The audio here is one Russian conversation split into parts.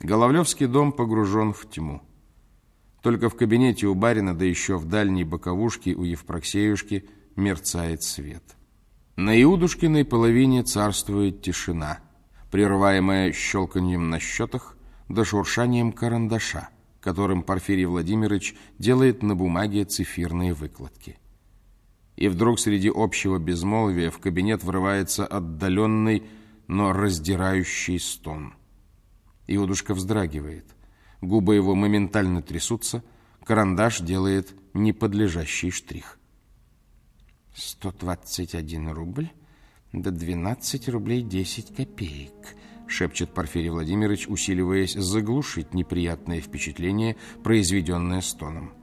Головлевский дом погружен в тьму. Только в кабинете у барина, да еще в дальней боковушке у Евпроксеюшки мерцает свет. На Иудушкиной половине царствует тишина, прерываемая щелканьем на счетах да шуршанием карандаша, которым Порфирий Владимирович делает на бумаге цифирные выкладки. И вдруг среди общего безмолвия в кабинет врывается отдаленный, но раздирающий стон. Иудушка вздрагивает. Губы его моментально трясутся, карандаш делает неподлежащий штрих. 121 рубль до 12 рублей 10 копеек, шепчет Порфирий Владимирович, усиливаясь заглушить неприятное впечатление, произведенное стоном.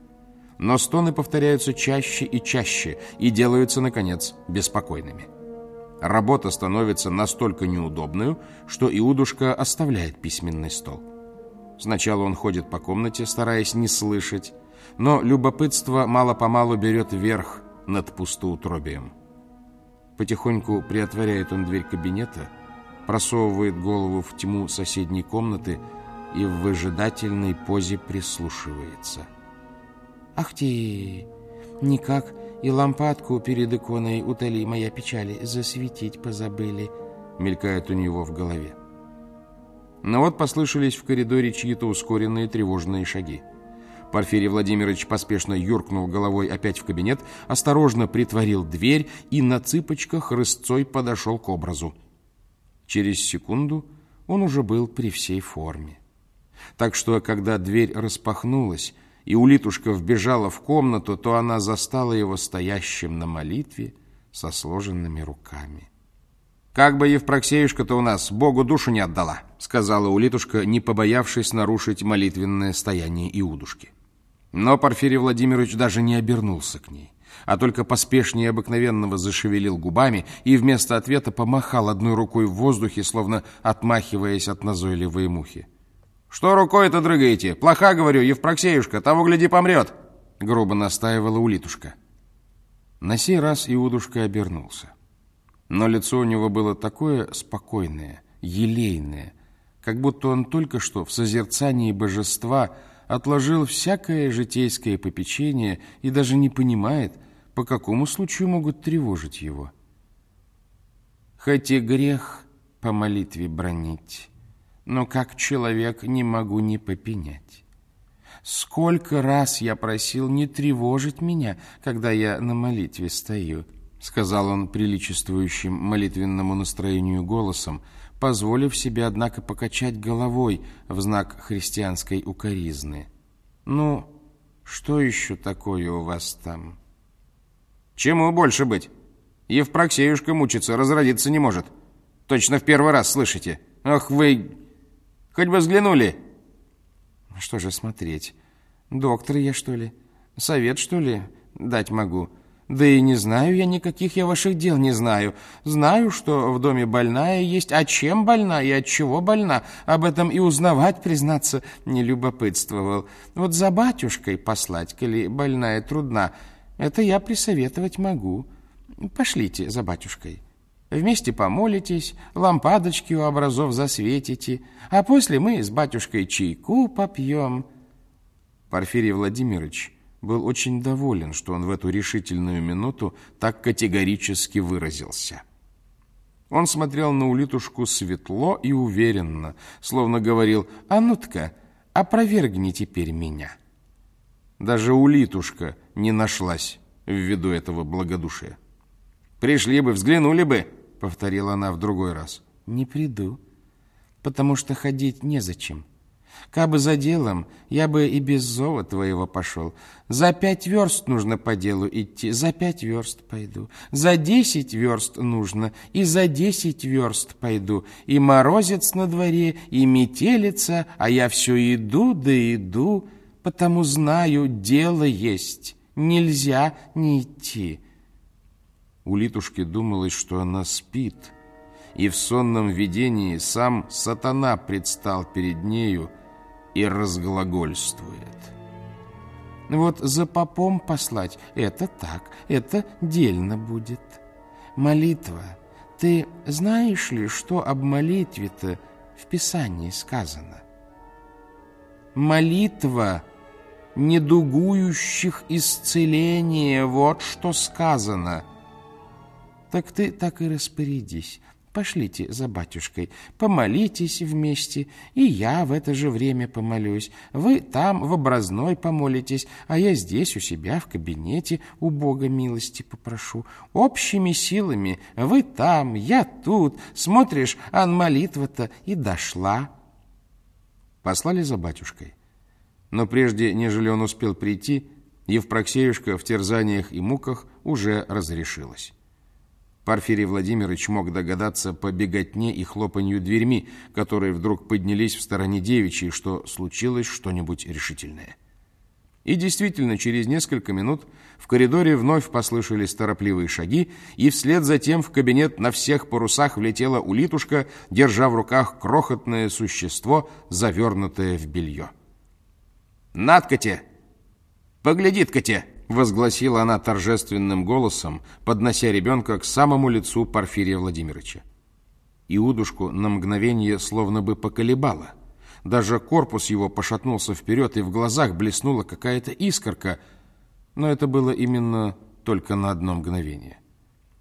Но стоны повторяются чаще и чаще и делаются, наконец, беспокойными. Работа становится настолько неудобную, что Иудушка оставляет письменный стол. Сначала он ходит по комнате, стараясь не слышать, но любопытство мало-помалу берет верх над пустоутробием. Потихоньку приотворяет он дверь кабинета, просовывает голову в тьму соседней комнаты и в выжидательной позе прислушивается. «Ах ты! Никак и лампадку перед иконой утоли моя печали, засветить позабыли», мелькает у него в голове. Но вот послышались в коридоре чьи-то ускоренные тревожные шаги. Порфирий Владимирович поспешно юркнул головой опять в кабинет, осторожно притворил дверь и на цыпочках рысцой подошел к образу. Через секунду он уже был при всей форме. Так что, когда дверь распахнулась, и улитушка вбежала в комнату, то она застала его стоящим на молитве со сложенными руками. «Как бы Евпроксеюшка-то у нас Богу душу не отдала», сказала Улитушка, не побоявшись нарушить молитвенное стояние Иудушки. Но Порфирий Владимирович даже не обернулся к ней, а только поспешнее обыкновенного зашевелил губами и вместо ответа помахал одной рукой в воздухе, словно отмахиваясь от назойливой мухи. «Что рукой-то дрыгаете? Плоха, говорю, Евпроксеюшка, того, гляди, помрет!» грубо настаивала Улитушка. На сей раз Иудушка обернулся. Но лицо у него было такое спокойное, елейное, как будто он только что в созерцании божества отложил всякое житейское попечение и даже не понимает, по какому случаю могут тревожить его. Хоть и грех по молитве бронить, но как человек не могу не попенять. Сколько раз я просил не тревожить меня, когда я на молитве стою, сказал он приличествующим молитвенному настроению голосом, позволив себе, однако, покачать головой в знак христианской укоризны. «Ну, что еще такое у вас там?» «Чему больше быть? Евпроксеюшка мучится, разродиться не может. Точно в первый раз слышите. Ах вы... Хоть бы взглянули!» «Что же смотреть? Доктор я, что ли? Совет, что ли, дать могу?» Да и не знаю я никаких я ваших дел не знаю. Знаю, что в доме больная есть, а чем больна и от чего больна, об этом и узнавать, признаться, не любопытствовал. Вот за батюшкой послать, коли больная трудна, это я присоветовать могу. Пошлите за батюшкой. Вместе помолитесь, лампадочки у образов засветите, а после мы с батюшкой чайку попьем. Порфирий Владимирович был очень доволен, что он в эту решительную минуту так категорически выразился. Он смотрел на улитушку светло и уверенно, словно говорил «А ну-тка, опровергни теперь меня». Даже улитушка не нашлась в виду этого благодушия. «Пришли бы, взглянули бы», — повторила она в другой раз. «Не приду, потому что ходить незачем». Кабы за делом, я бы и без зова твоего пошел. За пять верст нужно по делу идти, за пять верст пойду. За десять верст нужно, и за десять верст пойду. И морозец на дворе, и метелица, а я все иду да иду, потому знаю, дело есть, нельзя не идти. У Литушки думалось, что она спит, и в сонном видении сам сатана предстал перед нею, и разглагольствует. Вот за попом послать — это так, это дельно будет. Молитва. Ты знаешь ли, что об молитве-то в Писании сказано? молитва недугующих исцеления, вот что сказано. Так ты так и распорядись. Пошлите за батюшкой, помолитесь вместе, и я в это же время помолюсь. Вы там в образной помолитесь, а я здесь у себя в кабинете у Бога милости попрошу. Общими силами вы там, я тут. Смотришь, а молитва-то и дошла. Послали за батюшкой. Но прежде, нежели он успел прийти, Евпроксеюшка в терзаниях и муках уже разрешилась. Порфирий Владимирович мог догадаться по беготне и хлопанью дверьми, которые вдруг поднялись в стороне девичьей, что случилось что-нибудь решительное. И действительно, через несколько минут в коридоре вновь послышались торопливые шаги, и вслед за тем в кабинет на всех парусах влетела улитушка, держа в руках крохотное существо, завернутое в белье. «Надкате! Погляди-ткате!» Возгласила она торжественным голосом, поднося ребенка к самому лицу Порфирия Владимировича. Иудушку на мгновение словно бы поколебало. Даже корпус его пошатнулся вперед, и в глазах блеснула какая-то искорка, но это было именно только на одно мгновение.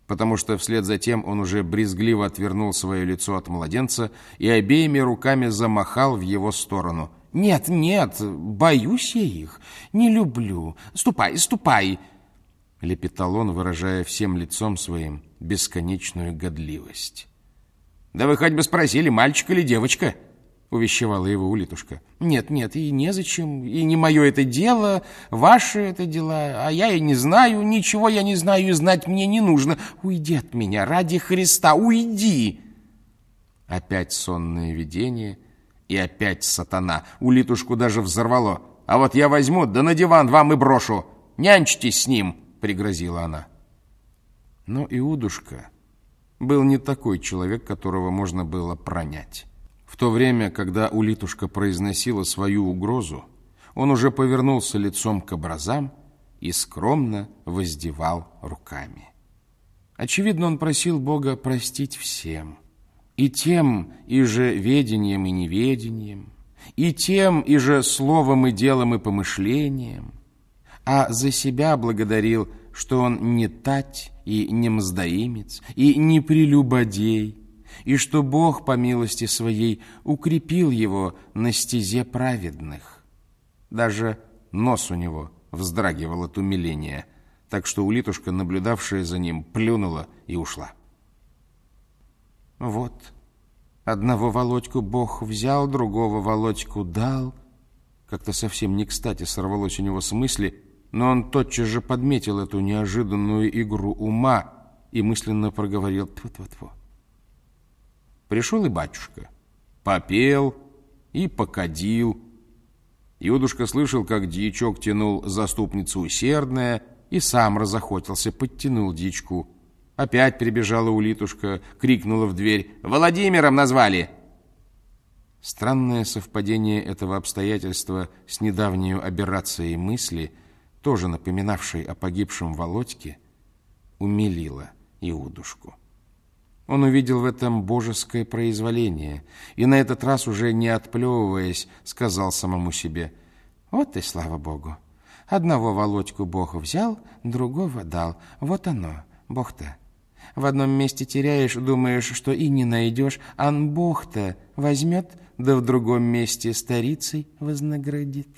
Потому что вслед за тем он уже брезгливо отвернул свое лицо от младенца и обеими руками замахал в его сторону – «Нет, нет, боюсь я их, не люблю. Ступай, ступай!» Лепетал он, выражая всем лицом своим бесконечную годливость. «Да вы хоть бы спросили, мальчик или девочка?» увещевала его улитушка. «Нет, нет, и незачем, и не мое это дело, ваше это дело, а я и не знаю, ничего я не знаю, и знать мне не нужно. Уйди от меня, ради Христа, уйди!» Опять сонное видение — и опять сатана. Улитушку даже взорвало. «А вот я возьму, да на диван вам и брошу. Нянчитесь с ним!» — пригрозила она. Но Иудушка был не такой человек, которого можно было пронять. В то время, когда Улитушка произносила свою угрозу, он уже повернулся лицом к образам и скромно воздевал руками. Очевидно, он просил Бога простить всем — и тем, и же ведением и неведением, и тем, и же словом и делом и помышлением, а за себя благодарил, что он не тать и не мздоимец, и не прелюбодей, и что Бог по милости своей укрепил его на стезе праведных. Даже нос у него вздрагивал от умиления, так что улитушка, наблюдавшая за ним, плюнула и ушла. Вот, одного Володьку Бог взял, другого Володьку дал. Как-то совсем не кстати сорвалось у него с мысли, но он тотчас же подметил эту неожиданную игру ума и мысленно проговорил «тьфу-тьфу-тьфу». Пришел и батюшка, попел и покадил. Иудушка слышал, как дьячок тянул заступницу усердная, и сам разохотился, подтянул дичку. Опять прибежала улитушка, крикнула в дверь. «Владимиром назвали!» Странное совпадение этого обстоятельства с недавней аберрацией мысли, тоже напоминавшей о погибшем Володьке, умилило Иудушку. Он увидел в этом божеское произволение и на этот раз, уже не отплевываясь, сказал самому себе, «Вот и слава Богу! Одного Володьку Бог взял, другого дал. Вот оно, Бог-то!» В одном месте теряешь, думаешь, что и не найдешь, а Бог-то возьмет, да в другом месте старицей вознаградит».